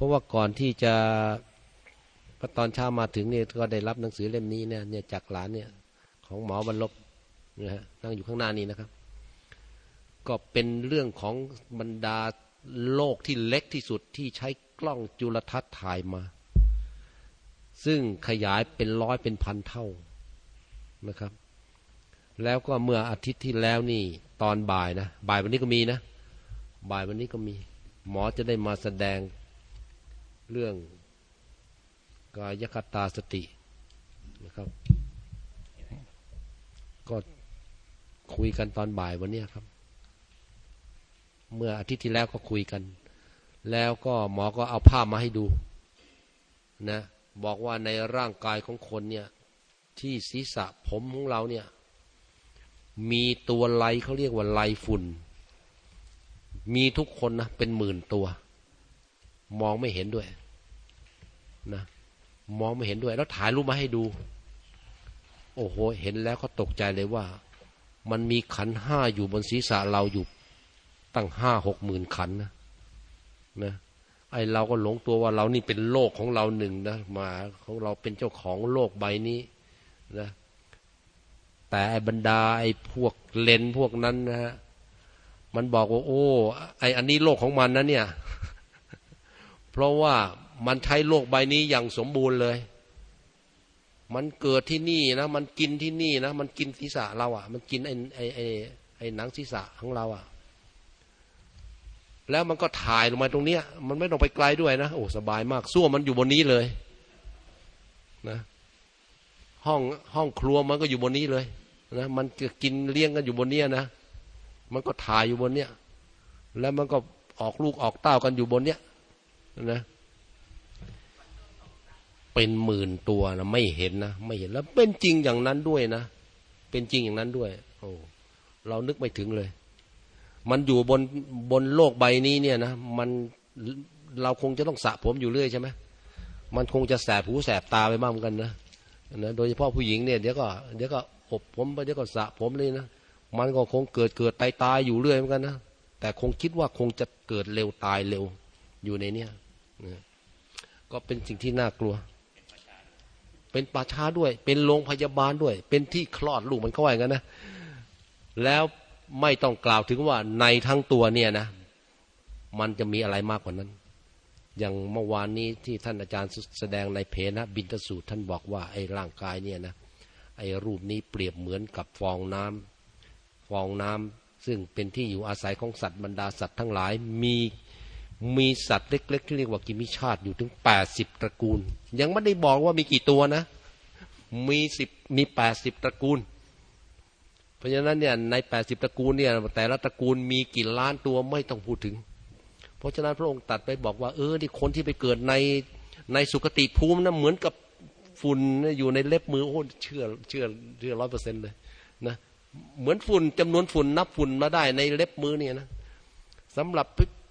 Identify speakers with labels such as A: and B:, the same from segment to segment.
A: ราะว่าก่อนที่จะพอตอนเช้ามาถึงเนี่ยก็ได้รับหนังสือเล่มนี้เนี่ยเนี่ยจากหลานเนี่ย ของหมอบรรลบนะฮะนั่งอยู่ข้างหน้านี้นะครับ ก็เป็นเรื่องของบรรดาโลกที่เล็กที่สุดที่ใช้กล้องจุลทรรศน์ถ่ายมา ซึ่งขยายเป็นร้อยเป็นพันเท่านะครับ แล้วก็เมื่ออาทิตย์ที่แล้วนี่ ตอนบ่ายนะบ่ายวันนี้ก็มีนะ บ่ายวันนี้ก็มี หมอจะได้มาแสดง เรื่องกายคตาสตินะครับ ก็คุยกันตอนบ่ายวันนี้ครับ เมื่ออาทิตย์ที่แล้วก็คุยกัน แล้วก็หมอก็เอาภาพมาให้ดู นะ บอกว่าในร่างกายของคนเนี่ย ที่ศีรษะผมของเราเนี่ย มีตัวไลเขาเรียกว่าไลฝุ่น มีทุกคนนะเป็นหมื่นตัว มองไม่เห็นด้วย นะมองไม่เห็นด้วย แล้วถ่ายรูปมาให้ดู โอ้โห เห็นแล้วก็ตกใจเลยว่า มันมีขันห้าอยู่บนศีรษะเราอยู่ตั้งห้าหกหมื่นขันนะนะไอเราก็หลงตัวว่าเรานี่เป็นโลกของเราหนึ่งนะมาของเราเป็นเจ้าของโลกใบนี้นะแต่ไอบรรดาไอพวกเลนพวกนั้นนะฮะมันบอกว่า โอ้ ไออันนี้โลกของมันนะเนี่ย เพราะว่า มันใช้โลกใบนี้อย่างสมบูรณ์เลย มันเกิดที่นี่นะ มันกินที่นี่นะ มันกินศีรษะเราอะ่ะ มันกินไอ้ไอ้ไอ้ไอ้หนังศีรษะของเราอะ่ะ แล้วมันก็ถ่ายลงมาตรงเนี้ย มันไม่ต้องไปไกลด้วยนะ โอ้สบายมากส้วมมันอยู่บนนี้เลยนะ ห้องห้องครัวมันก็อยู่บนนี้เลยนะ มันกินเลี้ยงกันอยู่บนเนี้ยนะ มันก็ถ่ายอยู่บนเนี้ย แล้วมันก็ออกลูกออกเต้ากันอยู่บนเนี้ยนะ เป็นหมื่นตัวนะไม่เห็นนะไม่เห็นแล้วเป็นจริงอย่างนั้นด้วยนะเป็นจริงอย่างนั้นด้วย โอ้เรานึกไม่ถึงเลย มันอยู่บนบนโลกใบนี้เนี่ยนะมันเราคงจะต้องสระผมอยู่เรื่อยใช่ไหมมันคงจะแสบหูแสบตาไปบ้างกันนะนะโดยเฉพาะผู้หญิงเนี่ยเดี๋ยวก็เดี๋ยวก็อบผมไปเดี๋ยวก็สระผมเลยนะมันก็คงเกิดเกิดตายตายอยู่เรื่อยเหมือนกันนะแต่คงคิดว่าคงจะเกิดเร็วตายเร็วอยู่ในเนี้ยนะก็เป็นสิ่งที่น่ากลัว เป็นป่าช้าด้วย เป็นโรงพยาบาลด้วย เป็นที่คลอดลูกมันเขาว่าอย่างนั้นนะ แล้วไม่ต้องกล่าวถึงว่าในทั้งตัวเนี่ยนะ มันจะมีอะไรมากกว่านั้น อย่างเมื่อวานนี้ที่ท่านอาจารย์แสดงในเพนะบินทสูตร ท่านบอกว่าไอ้ร่างกายเนี่ยนะไอ้รูปนี้เปรียบเหมือนกับฟองน้ำฟองน้ำซึ่งเป็นที่อยู่อาศัยของสัตว์บรรดาสัตว์ทั้งหลายมี มีสัตว์เล็ก ๆ ที่เรียกว่ากิมิชาติอยู่ถึงแปดสิบตระกูล ยังไม่ได้บอกว่ามีกี่ตัวนะ มีสิบมีแปดสิบตระกูล เพราะฉะนั้นเนี่ยในแปดสิบตระกูลเนี่ยแต่ละตระกูลมีกี่ล้านตัวไม่ต้องพูดถึง เพราะฉะนั้นพระองค์ตัดไปบอกว่าเออที่คนที่ไปเกิดในในสุคติภูมินะเหมือนกับฝุ่นอยู่ในเล็บมือโอ้เชื่อเชื่อเชื่อร้อยเปอร์เซ็นต์เลยนะเหมือนฝุ่นจำนวนฝุ่นนับฝุ่นมาได้ในเล็บมือเนี่ยนะสำหรับ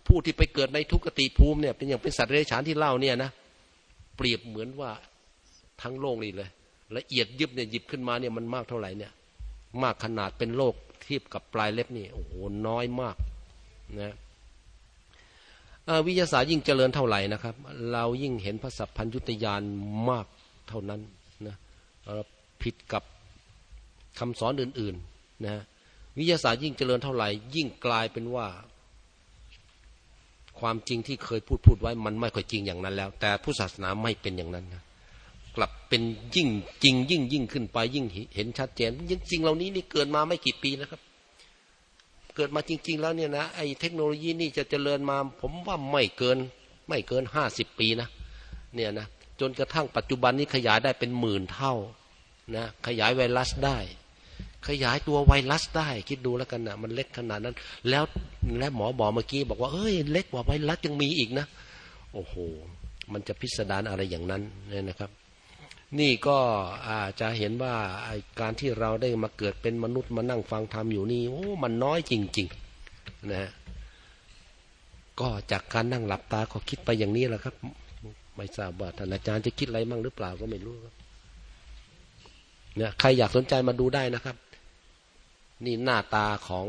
A: ผู้ที่ไปเกิดในทุกติภูมิเนี่ยเป็นอย่างเป็นสัตว์เลื้อยฉานที่เล่าเนี่ยนะเปรียบเหมือนว่าทั้งโลกนี่เลย ละเอียดยิบเนี่ยหยิบขึ้นมาเนี่ยมันมากเท่าไหร่เนี่ยมากขนาดเป็นโลกเทียบกับปลายเล็บนี่โอ้โหน้อยมากนะวิทยาศาสตร์ยิ่งเจริญเท่าไหร่นะครับ เรายิ่งเห็นพระสัพพัญยุตยานมากเท่านั้นนะผิดกับคำสอนอื่นๆนะวิทยาศาสตร์ยิ่งเจริญเท่าไหร่ ยิ่งกลายเป็นว่า ความจริงที่เคยพูดพูดไว้มันไม่ค่อยจริงอย่างนั้นแล้ว แต่ผู้ศาสนาไม่เป็นอย่างนั้นนะกลับเป็นยิ่งจริง ยิ่งยิ่งขึ้นไปยิ่งเห็นชัดเจนยิ่งจริงเหล่านี้นี่เกิดมาไม่กี่ปีนะครับ เกิดมาจริง ๆ แล้วเนี่ยนะไอ้เทคโนโลยีนี่จะเจริญมา ผมว่าไม่เกิน ไม่เกินห้าสิบปีนะเนี่ยนะจนกระทั่งปัจจุบันนี้ขยายได้เป็นหมื่นเท่านะขยายไวรัสได้ ขยายตัวไวรัสได้ คิดดูแล้วกันนะมันเล็กขนาดนั้น แล้วและหมอบอกเมื่อกี้บอกว่าเอ้ยเล็กกว่าไวรัสยังมีอีกนะ โอ้โห มันจะพิสดารอะไรอย่างนั้นเนี่ยนะครับ นี่ก็อาจจะเห็นว่าการที่เราได้มาเกิดเป็นมนุษย์มานั่งฟังธรรมอยู่นี่โอ้มันน้อยจริง ๆ นะก็จากการนั่งหลับตาก็คิดไปอย่างนี้แหละครับ ไม่ทราบว่าท่านอาจารย์จะคิดอะไรมั่งหรือเปล่าก็ไม่รู้ครับเนี่ยใครอยากสนใจมาดูได้นะครับ นี่หน้าตาของ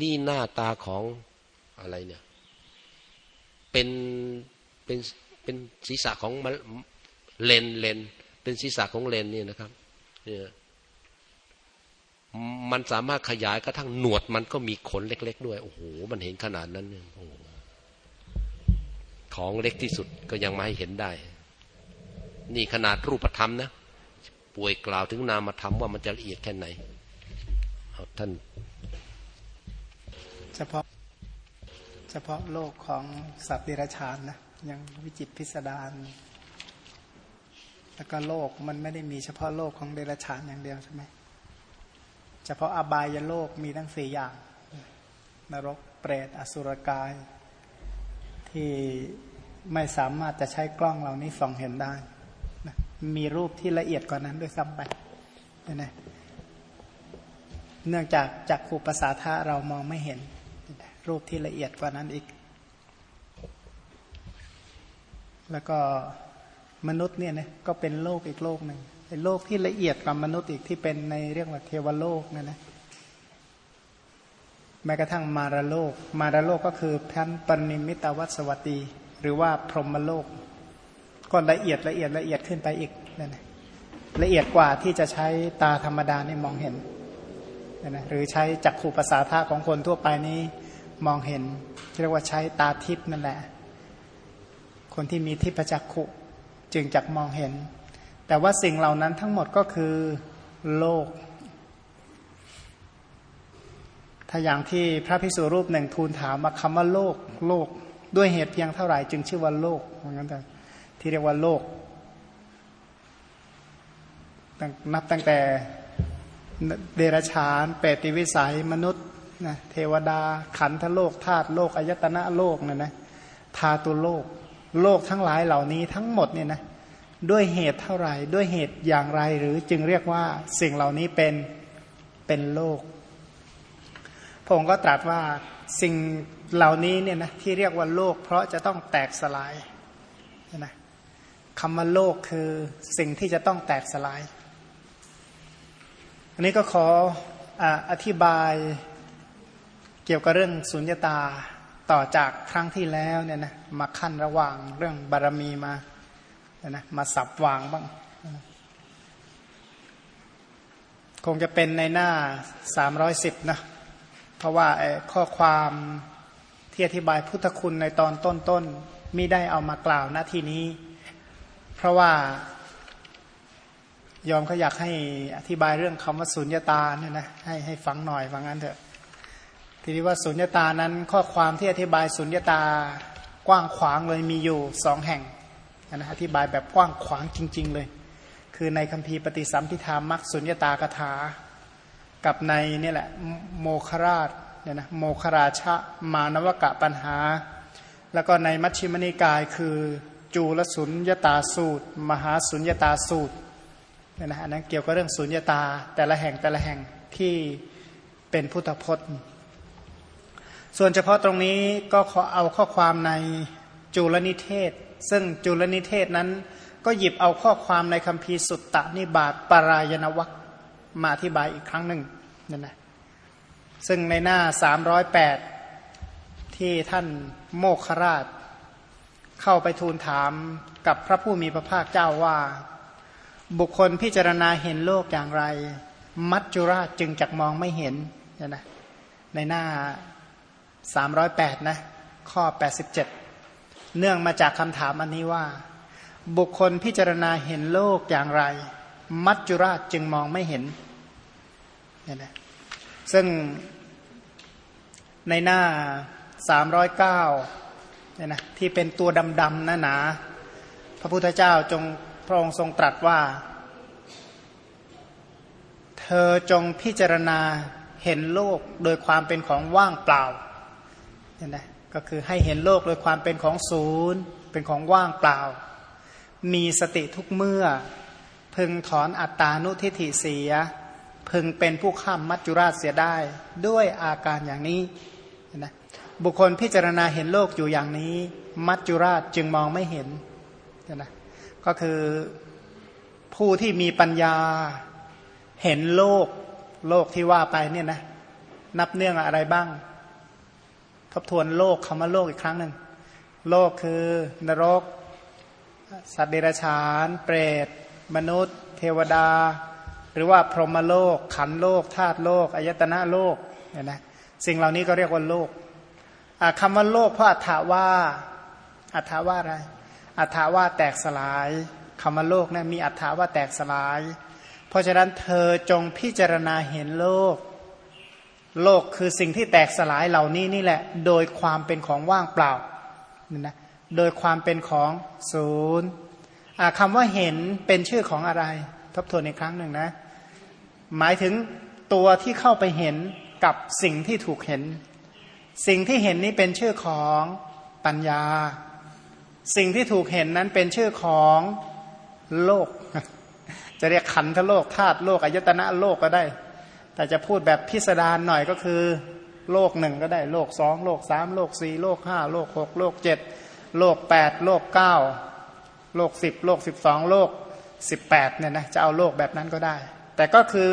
A: นี่หน้าตาของอะไรเนี่ย เป็นเป็นเป็นศีรษะของเลนเลนเป็นศีรษะของเลนนี่นะครับเนี่ยมันสามารถขยายกระทั่งหนวดมันก็มีขนเล็ก ๆ ด้วย โอ้โห มันเห็นขนาดนั้นเนี่ยโอ้ของเล็กที่สุดก็ยังมาให้เห็นได้ นี่ขนาดรูปธรรมนะ ป่วยกล่าวถึงนามธรรมว่ามันจะละเอียดแค่ไหน ท่าน
B: เฉพาะเฉพาะโลกของสัตว์ดิรัจฉานนะยังวิจิตพิสดารแล้วก็โลกมันไม่ได้มีเฉพาะโลกของเดรัจฉานอย่างเดียวใช่ไหมเฉพาะอบายโลกมีทั้งสี่อย่าง นรกเปรตอสุรกาย ที่ไม่สามารถจะใช้กล้องเหล่านี้ส่องเห็นได้ มีรูปที่ละเอียดกว่านั้นด้วยซ้ำไปนะ เนื่องจากจากขูภาษาท่าเรามองไม่เห็น รูปที่ละเอียดกว่านั้นอีก แล้วก็มนุษย์เนี่ยนะก็เป็นโลกอีกโลกหนึ่งเป็นโลกที่ละเอียดกว่ามนุษย์อีกที่เป็นในเรื่องว่าเทวโลกนั่นนะแม้กระทั่งมารโลก มารโลกก็คือพันปณิมิตวัสวัตีหรือว่าพรหมโลกก็ละเอียดละเอียดละเอียดขึ้นไปอีกนั่นนะละเอียดกว่าที่จะใช้ตาธรรมดานี่มองเห็น นะหรือใช้จักขู่ภาษาท่าของคนทั่วไปนี้มองเห็นเรียกว่าใช้ตาทิพนั่นแหละ คนที่มีทิพจักขุจึงจักมองเห็น แต่ว่าสิ่งเหล่านั้นทั้งหมดก็คือโลก ถ้าอย่างที่พระภิกษุรูปหนึ่งทูลถามมาคำว่าโลกโลกด้วยเหตุเพียงเท่าไหร่จึงชื่อว่าโลกเหมือนกันแต่ที่เรียกว่าโลกนับตั้งแต่ เดรัจฉานเปติวิสัยมนุษย์นะเทวดาขันธโลกธาตุโลกอายตนะโลกนะนะธาตุโลก โลกทั้งหลายเหล่านี้ทั้งหมดเนี่ยนะด้วยเหตุเท่าไหร่ ด้วยเหตุอย่างไรหรือจึงเรียกว่าสิ่งเหล่านี้เป็นเป็นโลกพระองค์ก็ตรัสว่าสิ่งเหล่านี้เนี่ยนะที่เรียกว่าโลก เพราะจะต้องแตกสลายนะคำว่าโลกคือสิ่งที่จะต้องแตกสลาย อันนี้ก็ขออธิบายเกี่ยวกับเรื่องสุญญตาต่อจากครั้งที่แล้วเนี่ยนะมาขั้นระหว่างเรื่องบารมีมานะมาสับวางบ้าง คงจะเป็นในหน้าสามร้อยสิบนะ เพราะว่าข้อความที่อธิบายพุทธคุณในตอนต้นๆมิได้เอามากล่าวณที่นี้ เพราะว่า ยอมเขาอยากให้อธิบายเรื่องคำว่าสุญญาตาเนี่ยนะให้ให้ฟังหน่อยฟังงั้นเถอะ ทีนี้ว่าสุญญาตานั้นข้อความที่อธิบายสุญญาตากว้างขวางเลยมีอยู่สองแห่งนะอธิบายแบบกว้างขวางจริง ๆ เลย คือในคัมภีร์ปฏิสัมพิธามักสุญญาตากถา กับในนี่แหละโมคราชเนี่ยนะโมคราชะมานวกะปัญหา แล้วก็ในมัชฌิมนิกายคือจูลสุญญาตาสูตร มหาสุญญาตาสูตร เนี่ยนะอันนั้นเกี่ยวกับเรื่องสุญญตา แต่ละแห่งแต่ละแห่งที่เป็นพุทธพจน์ ส่วนเฉพาะตรงนี้ก็ขอเอาข้อความในจุลนิเทศ ซึ่งจุลนิเทศนั้นก็หยิบเอาข้อความในคัมภีร์สุตตะนิบาตปรายณวัคมาอธิบายอีกครั้งหนึ่งนั่นนะซึ่งในหน้า 308 ที่ท่านโมคราช เข้าไปทูลถามกับพระผู้มีพระภาคเจ้าว่า บุคคลพิจารณาเห็นโลกอย่างไร มัจจุราชจึงจักมองไม่เห็นนะนะในหน้า 308 นะ ข้อ 87 เนื่องมาจากคำถามอันนี้ว่า บุคคลพิจารณาเห็นโลกอย่างไร มัจจุราชจึงมองไม่เห็นเนี่ยนะซึ่งในหน้าสามร้อยเก้านี่ยนะที่เป็นตัวดำๆหนาหนาพระพุทธเจ้าจง พระองค์ทรงตรัสว่า เธอจงพิจารณาเห็นโลกโดยความเป็นของว่างเปล่าเนี่ยนะก็คือให้เห็นโลกโดยความเป็นของศูนย์ เป็นของว่างเปล่า มีสติทุกเมื่อ พึงถอนอัตตานุทิฏฐิเสีย พึงเป็นผู้ข้ามมัจจุราชเสียได้ ด้วยอาการอย่างนี้นะบุคคลพิจารณาเห็นโลกอยู่อย่างนี้ มัจจุราชจึงมองไม่เห็นนะ ก็คือผู้ที่มีปัญญาเห็นโลกโลกที่ว่าไปเนี่ยนะ นับเนื่องอะไรบ้าง ทบทวนโลกคำว่าโลกอีกครั้งหนึ่ง โลกคือนรก สัตว์เดรัจฉาน เปรต มนุษย์ เทวดา หรือว่าพรหมโลก ขันโลกธาตุโลกอายตนะโลกเนี่ยนะสิ่งเหล่านี้ก็เรียกว่าโลกคำว่าโลกเพราะอัฏฐาว่าอัฏฐาว่าอะไร อัฏฐาว่าแตกสลายคำว่าโลกนะมีอัฏฐาว่าแตกสลาย เพราะฉะนั้นเธอจงพิจารณาเห็นโลก โลกคือสิ่งที่แตกสลายเหล่านี้นี่แหละ โดยความเป็นของว่างเปล่านี่นะโดยความเป็นของศูนย์คำว่าเห็นเป็นชื่อของอะไร ทบทวนอีกครั้งหนึ่งนะ หมายถึงตัวที่เข้าไปเห็นกับสิ่งที่ถูกเห็น สิ่งที่เห็นนี้เป็นชื่อของปัญญา สิ่งที่ถูกเห็นนั้นเป็นชื่อของโลก จะเรียกขันธโลกธาตุโลกอายตนะโลกก็ได้ แต่จะพูดแบบพิสดารหน่อยก็คือ โลกหนึ่งก็ได้ โลกสองโลกสามโลกสี่โลกห้าโลกหกโลกเจ็ดโลกแปดโลกเก้าโลกสิบโลกสิบสองโลกสิบแปดเนี่ยนะจะเอาโลกแบบนั้นก็ได้ แต่ก็คือ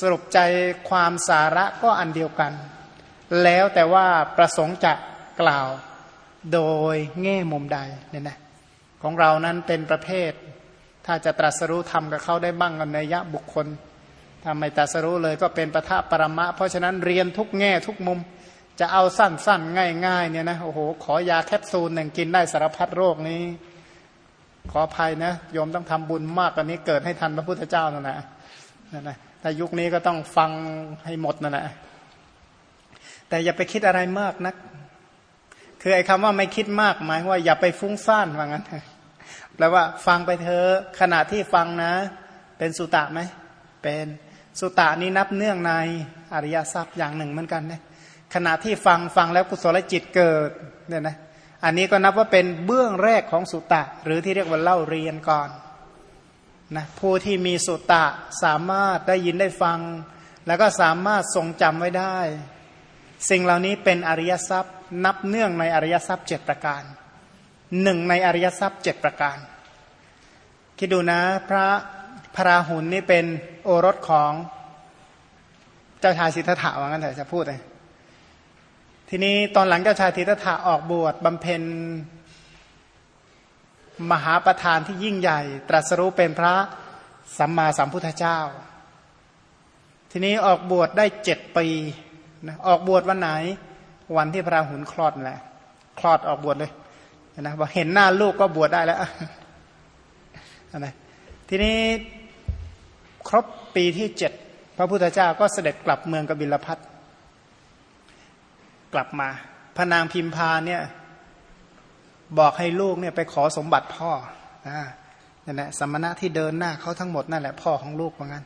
B: สรุปใจความสาระก็อันเดียวกัน แล้วแต่ว่าประสงค์จะกล่าว โดยแง่มุมใดเนี่ยนะของเรานั้นเป็นประเภท ถ้าจะตรัสรู้ทำกับเขาได้บ้างกันในยะบุคคลถ้าไม่ตรัสรู้เลยก็เป็นประทะปรมะ เพราะฉะนั้นเรียนทุกแง่ทุกมุม จะเอาสั้นๆ ง่ายๆเนี่ยนะโอ้โห ขอยาแคปซูลหนึ่งกินได้สารพัดโรคนี้ ขออภัยนะโยมต้องทำบุญมากกว่านี้เกิดให้ทันพระพุทธเจ้านั่นแหละนั่นนะแต่ยุคนี้ก็ต้องฟังให้หมดนั่นแหละแต่อย่าไปคิดอะไรมากนัก คือไอ้คำว่าไม่คิดมากหมายว่าอย่าไปฟุ้งซ่านว่างั้นแปลว่าฟังไปเถอะขณะที่ฟังนะ เป็นสุตะไหมเป็นสุตะนี้นับเนื่องในอริยทรัพย์อย่างหนึ่งเหมือนกันนะขณะที่ฟังฟังแล้วกุศลจิตเกิดเนี่ยนะอันนี้ก็นับว่าเป็นเบื้องแรกของสุตะ หรือที่เรียกว่าเล่าเรียนก่อนนะผู้ที่มีสุตะสามารถได้ยินได้ฟัง แล้วก็สามารถทรงจำไว้ได้ สิ่งเหล่านี้เป็นอริยทรัพย์ นับเนื่องในอริยทรัพย์เจ็ดประการหนึ่งในอริยทรัพย์เจ็ดประการ คิดดูนะพระพระราหุลนี่เป็นโอรสของเจ้าชายสิทธัตถะว่างั้นแต่จะพูดเลยทีนี้ตอนหลังเจ้าชายทิฏฐะออกบวชบำเพ็ญมหาประธานที่ยิ่งใหญ่ ตรัสรู้เป็นพระสัมมาสัมพุทธเจ้า ทีนี้ออกบวชได้เจ็ดปีนะออกบวชวันไหน วันที่พระหุนคลอดแหละ คลอดออกบวชเลยนะว่าเห็นหน้าลูกก็บวชได้แล้วนะทีนี้ครบปีที่เจ็ดพระพุทธเจ้าก็เสด็จกลับเมืองกบิลพัทกลับมาพระนางพิมพาเนี่ยบอกให้ลูกเนี่ยไปขอสมบัติพ่อนั่นแหละสมณะที่เดินหน้าเขาทั้งหมดนั่นแหละพ่อของลูกว่างั้น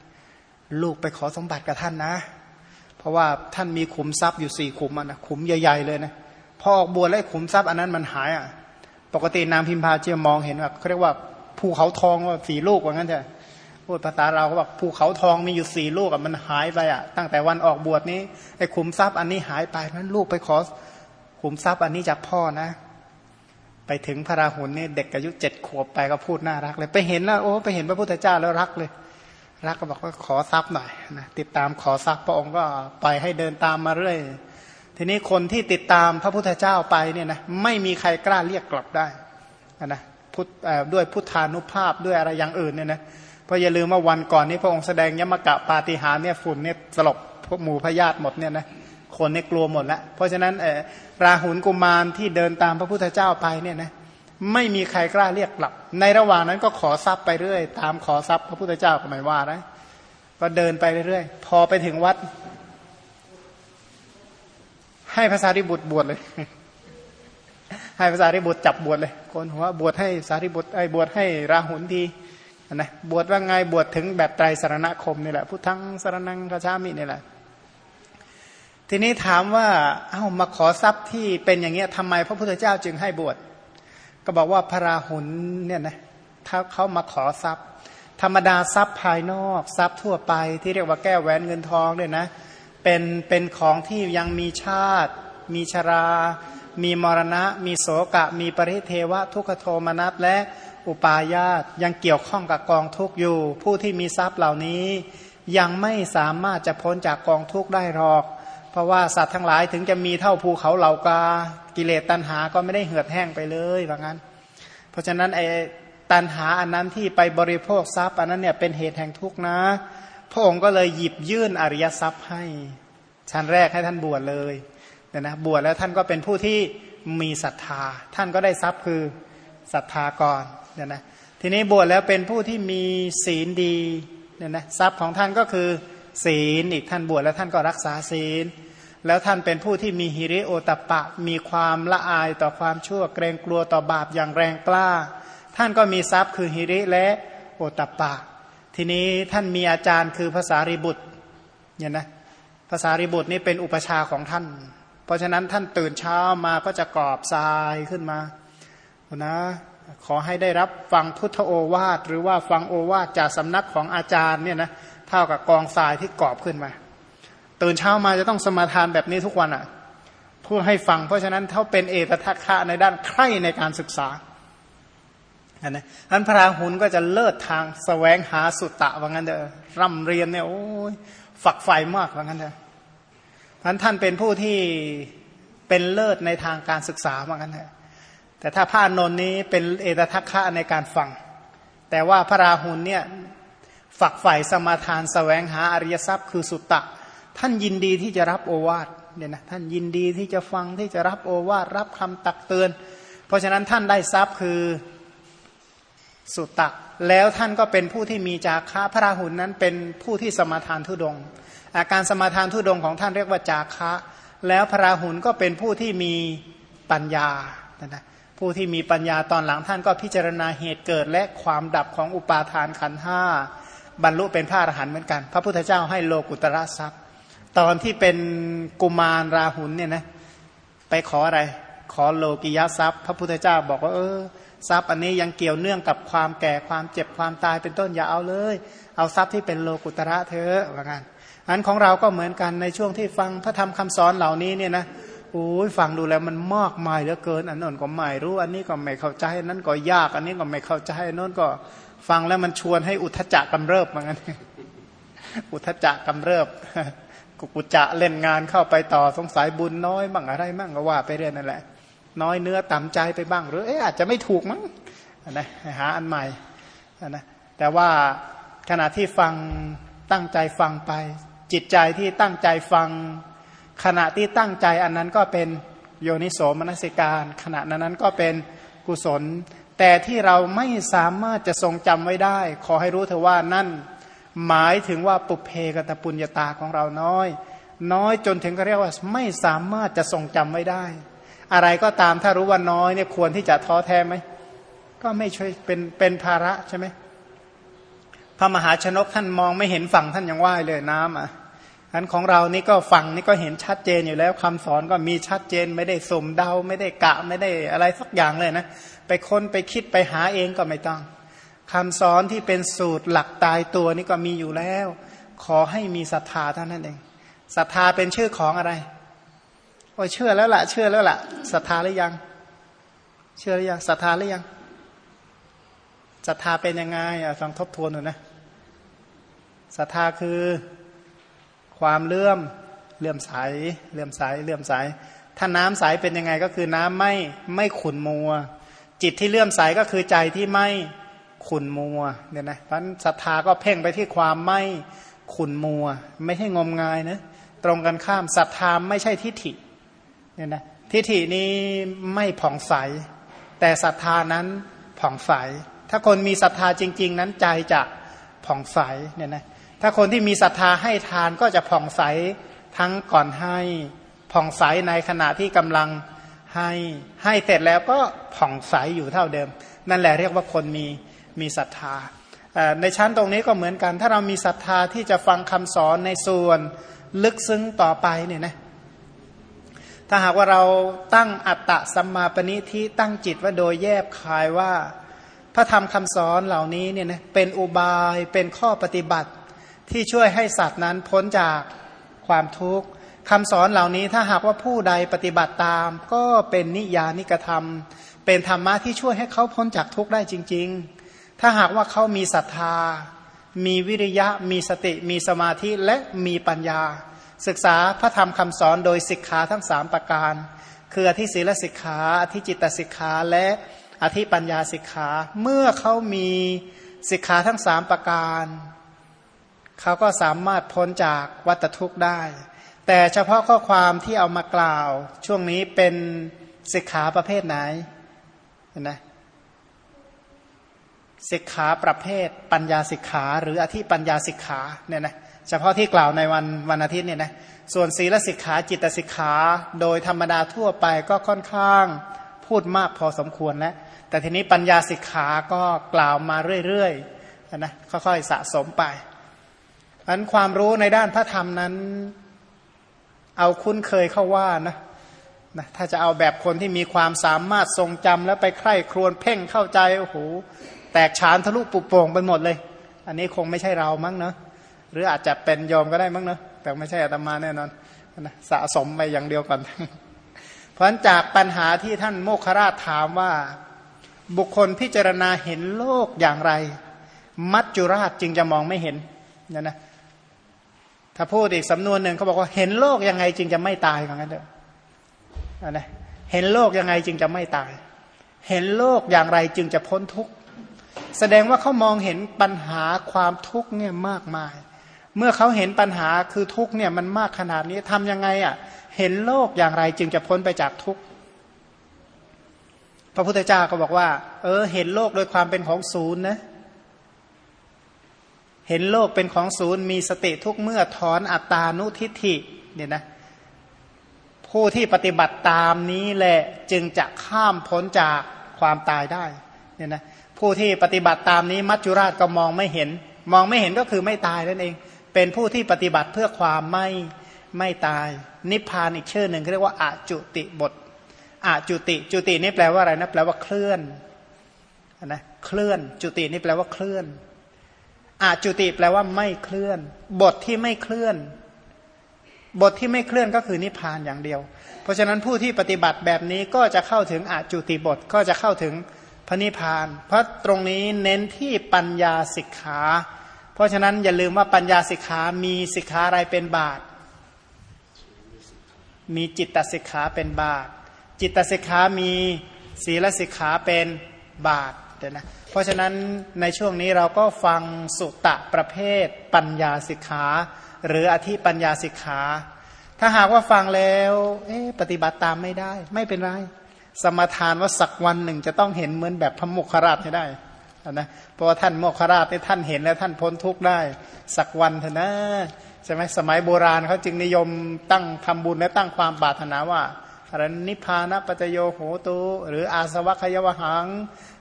B: ลูกไปขอสมบัติกับท่านนะ เพราะว่าท่านมีขุมทรัพย์อยู่สี่ขุมนะขุมใหญ่ๆเลยนะพอออกบวชแล้วขุมทรัพย์อันนั้นมันหายอะ ปกตินางพิมพาเจียมองเห็นว่าเขาเรียกว่าภูเขาทองว่าสี่ลูกว่างั้นเถอะพูดภาษาเราก็บอกภูเขาทองมีอยู่สี่ลูกอะมันหายไปอะ ตั้งแต่วันออกบวชนี้ไอ้ขุมทรัพย์อันนี้หายไปนั้นลูกไปขอขุมทรัพย์อันนี้จากพ่อนะ ไปถึงพระราหุลเนี่ยเด็กอายุเจ็ดขวบไปก็พูดน่ารักเลย ไปเห็นแล้วโอ้ไปเห็นพระพุทธเจ้าแล้วรักเลย รักก็บอกว่าขอทรัพย์หน่อยนะติดตามขอทรัพย์พระองค์ก็ไปให้เดินตามมาเรื่อย ทีนี้คนที่ติดตามพระพุทธเจ้าไปเนี่ยนะไม่มีใครกล้าเรียกกลับได้นะพุทธด้วยพุทธานุภาพด้วยอะไรอย่างอื่นเนี่ยนะเพราะอย่าลืมว่าวันก่อนนี้พระองค์แสดงยมกะปาฏิหาริย์เนี่ยฝุ่นเนี่ยสลบพวกหมู่พญาติหมดเนี่ยนะคนเนี่ยกลัวหมดแล้วเพราะฉะนั้นเออราหุลกุมารที่เดินตามพระพุทธเจ้าไปเนี่ยนะ ไม่มีใครกล้าเรียกกลับ ในระหว่างนั้นก็ขอทรัพย์ไปเรื่อย ตามขอทรัพย์พระพุทธเจ้าก็ไม่ว่านะก็เดินไปเรื่อยๆ พอไปถึงวัด ให้ภาษาริบุตรบวชเลย ให้ภาษาริบุตรจับบวชเลยคนหัวบวชให้สาริบุตรไอ้บวชให้ราหุลทีนะบวชว่าไงบวชถึงแบบไตรสารณคมนี่แหละพุทธังสารนังกชามินี่แหละ ทีนี้ถามว่า เอา้ามาขอทรัพย์ที่เป็นอย่างเงี้ยทำไมพระพุทธเจ้าจึงให้บวช ก็บอกว่าพระราหุลเนี่ยนะถ้าเขามาขอทรัพย์ ธรรมดาทรัพย์ภายนอกทรัพย์ทั่วไปที่เรียกว่าแก้วแหวนเงินทองเนี่ยนะเป็นเป็นของที่ยังมีชาติ มีชรา มีมรณะ มีโสกะ มีปริเทวะ ทุกขโทมนัสและอุปาญาตยังเกี่ยวข้องกับกองทุกอยู่ ผู้ที่มีทรัพย์เหล่านี้ ยังไม่สามารถจะพ้นจากกองทุกได้หรอก เพราะว่าสัตว์ทั้งหลายถึงจะมีเท่าภูเขาเหล่ากากิเลสตัณหาก็ไม่ได้เหือดแห้งไปเลยว่างั้น เพราะฉะนั้นไอ้ตันหาอันนั้นที่ไปบริโภคทรัพย์ อันนั้นเนี่ยเป็นเหตุแห่งทุกข์นะ พระองค์ก็เลยหยิบยื่นอริยทรัพย์ให้ ชั้นแรกให้ท่านบวชเลยเนี่ยนะบวชแล้วท่านก็เป็นผู้ที่มีศรัทธา ท่านก็ได้ทรัพย์คือศรัทธาก่อนเนี่ยนะทีนี้บวชแล้วเป็นผู้ที่มีศีลดีเนี่ยนะทรัพย์ของท่านก็คือ ศีลอีกท่านบวชแล้วท่านก็รักษาศีล แล้วท่านเป็นผู้ที่มีฮิริโอตปะ มีความละอายต่อความชั่วเกรงกลัวต่อบาปอย่างแรงกล้า ท่านก็มีทรัพย์คือฮิริและโอตปะ ทีนี้ท่านมีอาจารย์คือภาษาริบุตรเนี่ยนะภาษาริบุตรนี่เป็นอุปชาของท่าน เพราะฉะนั้นท่านตื่นเช้ามาก็จะกรอบทรายขึ้นมานะขอให้ได้รับฟังพุทธโอวาทหรือว่าฟังโอวาทจากสำนักของอาจารย์เนี่ยนะ เท่ากับกองทรายที่กรอบขึ้นมาตื่นเช้ามาจะต้องสมาทานแบบนี้ทุกวันอะ่ะเพื่อให้ฟัง เพราะฉะนั้นเขาเป็นเอตทัคคะในด้านใคร่ในการศึกษาอันนั้นพระราหุลก็จะเลิศทางสแสวงหาสุตตะว่างั้นเถอะร่ำเรียนเนี่ยโอ้ยฝักใฝ่มากว่างั้นเถอะท่านท่านเป็นผู้ที่เป็นเลิศในทางการศึกษาว่างั้นเถอะแต่ถ้าพระนนท์นี้เป็นเอตทัคคะในการฟัง แต่ว่าพระราหุลเนี่ย ฝักใฝ่สมาทานสแสวงหาอริยทรัพย์คือสุตตะ ท่านยินดีที่จะรับโอวาทเนี่ยนะท่านยินดีที่จะฟังที่จะรับโอวาทรับคำตักเตือน เพราะฉะนั้นท่านได้ทรัพย์คือสุตตะ แล้วท่านก็เป็นผู้ที่มีจาคะพระราหุลนั้นเป็นผู้ที่สมาทานทุดง อาการสมาทานทุดงของท่านเรียกว่าจาคะ แล้วพระราหุลก็เป็นผู้ที่มีปัญญานะผู้ที่มีปัญญาตอนหลังท่านก็พิจารณาเหตุเกิดและความดับของอุปาทานขันห้า บรรลุเป็นพระอรหันต์เหมือนกัน พระพุทธเจ้าให้โลกุตระทรัพย์ ตอนที่เป็นกุมารราหุลเนี่ยนะไปขออะไร ขอโลกิยทรัพย์ พระพุทธเจ้าบอกว่าเออทรัพย์อันนี้ยังเกี่ยวเนื่องกับความแก่ความเจ็บความตายเป็นต้นอย่าเอาเลย เอาทรัพย์ที่เป็นโลกุตระเธอว่างั้นอันของเราก็เหมือนกันในช่วงที่ฟังพระธรรมคำสอนเหล่านี้เนี่ยนะโอ้ยฟังดูแล้วมันมากมายเหลือเกิน อันนั้นก็ไม่รู้ อันนี้ก็ไม่เข้าใจนั้นก็ยาก อันนี้ก็ไม่เข้าใจนั้นก็ ฟังแล้วมันชวนให้อุทจักกำเริบเหมือนกันอุทจักกำเริบกุกุจะเล่นงานเข้าไปต่อสงสัยบุญน้อยบ้างอะไรบ้างก็ว่าไปเรื่อยนั่นแหละ น้อยเนื้อต่ำใจไปบ้าง หรือเอ๊ะอาจจะไม่ถูกมั้งนะหาอันใหม่นะแต่ว่าขณะที่ฟังตั้งใจฟังไป จิตใจที่ตั้งใจฟัง ขณะที่ตั้งใจอันนั้นก็เป็นโยนิโสมนสิการ ขณะนั้นก็เป็นกุศล แต่ที่เราไม่สามารถจะทรงจำไว้ได้ ขอให้รู้เถอะว่านั่น หมายถึงว่าปุเพกตปุญญาตาของเราน้อย น้อยจนถึงก็เรียกว่าไม่สามารถจะทรงจำไว้ได้ อะไรก็ตามถ้ารู้ว่าน้อยเนี่ยควรที่จะท้อแท้ไหมก็ไม่ช่วยเป็นเป็นภาระใช่ไหมพระมหาชนกท่านมองไม่เห็นฝั่งท่านยังว่ายเลยน้ำอะ อันของเรานี่ก็ฟังนี่ก็เห็นชัดเจนอยู่แล้วคำสอนก็มีชัดเจนไม่ได้สมเดาไม่ได้กะไม่ได้อะไรสักอย่างเลยนะไปค้นไปคิดไปหาเองก็ไม่ต้องคำสอนที่เป็นสูตรหลักตายตัวนี่ก็มีอยู่แล้ว ขอให้มีศรัทธาเท่านั้นเองศรัทธาเป็นชื่อของอะไรโอ้เชื่อแล้วละ่ะ เชื่อแล้วละ่ะศรัทธาหรือยัง เชื่อหรือยังศรัทธาหรือยังศรัทธาเป็นยังไงอะฟังทบทวนหน่อยนะศรัทธาคือ ความเลื่อมเลื่อมใสเลื่อมใสเลื่อมใส ถ้าน้ำใสเป็นยังไงก็คือน้ำไม่ไม่ขุนมัว จิตที่เลื่อมใสก็คือใจที่ไม่ขุนมัวเนี่ยนะเพราะศรัทธาก็เพ่งไปที่ความไม่ขุนมัว ไม่ใช่งมงายนะตรงกันข้ามศรัทธาไม่ใช่ทิฏฐิเนี่ยนะทิฏฐินี้ไม่ผ่องใส แต่ศรัทธานั้นผ่องใส ถ้าคนมีศรัทธาจริง ๆ นั้นใจจะผ่องใสเนี่ยนะ ถ้าคนที่มีศรัทธาให้ทานก็จะผ่องใสทั้งก่อนให้ผ่องใสในขณะที่กำลังให้ให้เสร็จแล้วก็ผ่องใสอยู่เท่าเดิม นั่นแหละเรียกว่าคนมีมีศรัทธาในชั้นตรงนี้ก็เหมือนกัน ถ้าเรามีศรัทธาที่จะฟังคำสอนในส่วนลึกซึ้งต่อไปเนี่ยนะถ้าหากว่าเราตั้งอัตตะสัมมาปณิที่ตั้งจิตว่าโดยแยบคายว่า พระธรรมคำสอนเหล่านี้เนี่ยนะเป็นอุบายเป็นข้อปฏิบัติ ที่ช่วยให้สัตว์นั้นพ้นจากความทุกข์คำสอนเหล่านี้ถ้าหากว่าผู้ใดปฏิบัติตาม ก็เป็นนิยานิกระทำเป็นธรรมะที่ช่วยให้เขาพ้นจากทุกข์ได้จริง ๆ ถ้าหากว่าเขามีศรัทธา มีวิริยะ มีสติ มีสมาธิและมีปัญญา ศึกษาพระธรรมคำสอนโดยสิกขาทั้งสามประการ คืออธิศีลสิกขาอธิจิตสิกขาและอธิปัญญาสิกขา เมื่อเขามีสิกขาทั้งสามประการ เขาก็สามารถพ้นจากวัตทุกข์ได้ แต่เฉพาะข้อความที่เอามากล่าว ช่วงนี้เป็นสิกขาประเภทไหนเห็นไหมสิกขาประเภทปัญญาสิกขาหรืออธิปัญญาสิกขาเนี่ยนะเฉพาะที่กล่าวในวันวันอาทิตย์เนี่ยนะส่วนศีลสิกขาจิตสิกขาโดยธรรมดาทั่วไปก็ค่อนข้างพูดมากพอสมควรแล้วแต่ทีนี้ปัญญาสิกขาก็กล่าวมาเรื่อยๆนะค่อยๆสะสมไป อันความรู้ในด้านพระธรรมนั้น เอาคุ้นเคยเข้าว่านะนะถ้าจะเอาแบบคนที่มีความสามารถทรงจำแล้วไปใคร่ครวญเพ่งเข้าใจโอ้โหแตกฉานทะลุปุโป่งไปหมดเลย อันนี้คงไม่ใช่เรามั้งเนาะหรืออาจจะเป็นยอมก็ได้มั้งเนาะแต่ไม่ใช่อาตมาแน่นอนนะสะสมไปอย่างเดียวก่อน เพราะฉะนั้นจากปัญหาที่ท่านโมคคราชถามว่าบุคคลพิจารณาเห็นโลกอย่างไร มัจจุราชจึงจะมองไม่เห็นเนี่ยนะ ถ้าพูดอีกสำนวนหนึ่งเขาบอกว่าเห็นโลกยังไงจึงจะไม่ตายเหมือนกันเด้อนะเห็นโลกยังไงจึงจะไม่ตาย เห็นโลกอย่างไรจึงจะพ้นทุกข์แสดงว่าเขามองเห็นปัญหาความทุกข์เนี่ยมากมาย เมื่อเขาเห็นปัญหาคือทุกข์เนี่ยมันมากขนาดนี้ทำยังไงอะ่ะ เห็นโลกอย่างไรจึงจะพ้นไปจากทุกข์ พระพุทธเจ้าก็บอกว่า เออ เห็นโลกโดยความเป็นของศูนย์นะเเห็นโลกเป็นของศูนย์มีสติทุกเมื่อถอนอัตตานุทิฏฐิเนี่ยนะผู้ที่ปฏิบัติตามนี้แหละจึงจะข้ามพ้นจากความตายได้เนี่ยนะผู้ที่ปฏิบัติตามนี้มัจจุราชก็มองไม่เห็น มองไม่เห็นก็คือไม่ตายนั่นเอง เป็นผู้ที่ปฏิบัติเพื่อความไม่ไม่ตาย นิพพานอีกชื่อหนึ่งเรียกว่าอาจุติบทอาจุติ จุตินี่แปลว่าอะไรนะแปลว่าเคลื่อนนะเคลื่อน จุตินี่แปลว่าเคลื่อน อาจุติแปลว่าไม่เคลื่อน บทที่ไม่เคลื่อน บทที่ไม่เคลื่อนก็คือนิพพานอย่างเดียว เพราะฉะนั้นผู้ที่ปฏิบัติแบบนี้ก็จะเข้าถึงอาจุติบทก็จะเข้าถึงพระนิพพาน เพราะตรงนี้เน้นที่ปัญญาสิกขา เพราะฉะนั้นอย่าลืมว่าปัญญาสิกขามีสิกขาอะไรเป็นบาตมีจิตตสิกขาเป็นบาตจิตตสิกขามีศีลสิกขาเป็นบาตเดี๋ยนะ เพราะฉะนั้นในช่วงนี้เราก็ฟังสุตะประเภท ปัญญาสิกขา หรืออธิปัญญาสิกขา ถ้าหากว่าฟังแล้วปฏิบัติตามไม่ได้ ไม่เป็นไร สมทานว่าสักวันหนึ่งจะต้องเห็นเหมือนแบบพระโมคคราชให้ได้นะเพราะว่าท่านโมคคราชท่านเห็นแล้วท่านพ้นทุกข์ได้ สักวันเถอะนะใช่ไหมสมัยโบราณเขาจึงนิยมตั้งทำบุญและตั้งความปรารถนาว่า อรนิพานปัจโยโหตุ หรืออาสวัคยวหัง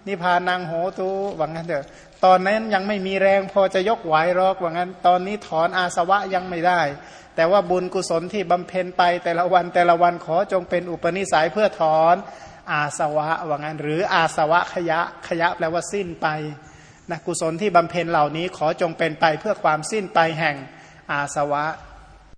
B: นิพานังโหตุว่างั้นเถอะ ตอนนั้นยังไม่มีแรงพอจะยกไหวหรอกว่างั้น ตอนนี้ถอนอาสวะยังไม่ได้ แต่ว่าบุญกุศลที่บำเพ็ญไปแต่ละวันแต่ละวันขอจงเป็นอุปนิสัยเพื่อถอนอาสวะว่างั้น หรืออาสวะขยะขยะแปลว่าสิ้นไปนะกุศลที่บำเพ็ญเหล่านี้ขอจงเป็นไปเพื่อความสิ้นไปแห่งอาสวะ